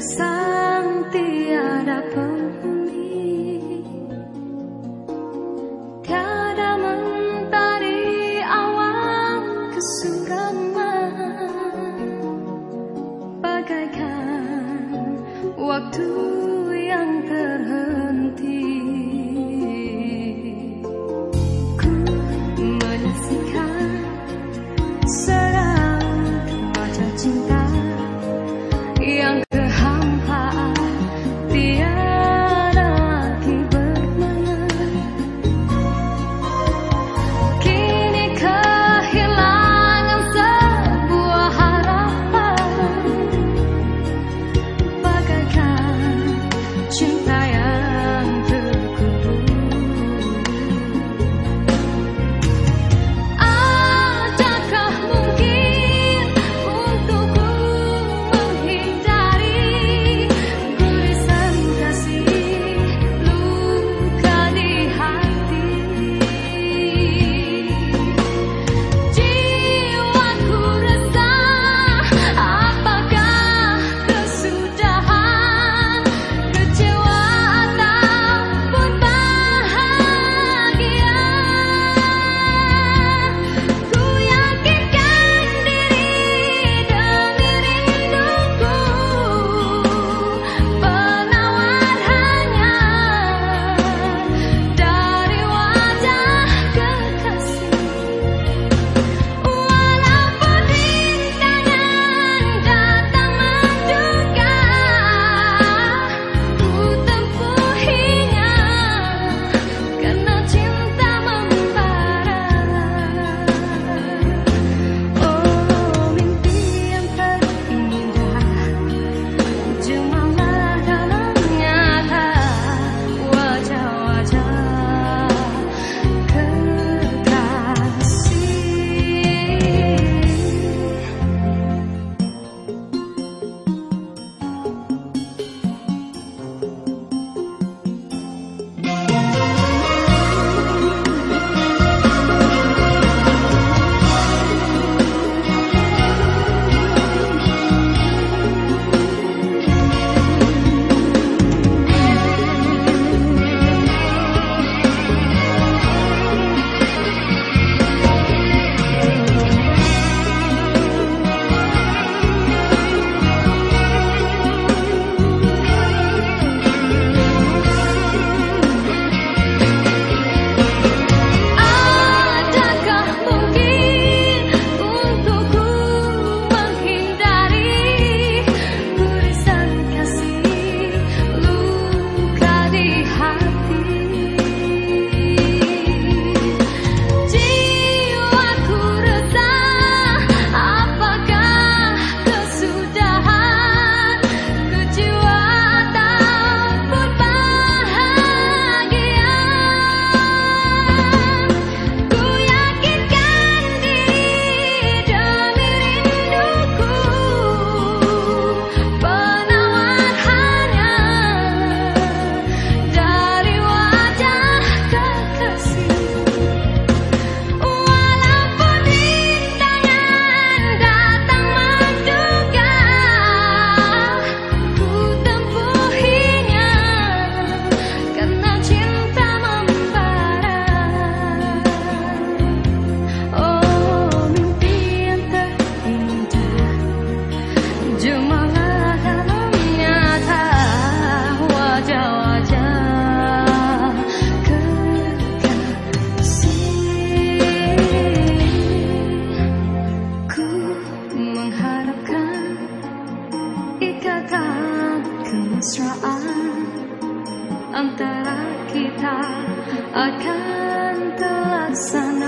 Gersang tiada penghuni. Tiada mentari awan kesungkaman Bagaikan waktu yang terhenti. saat antara kita akan terlaksana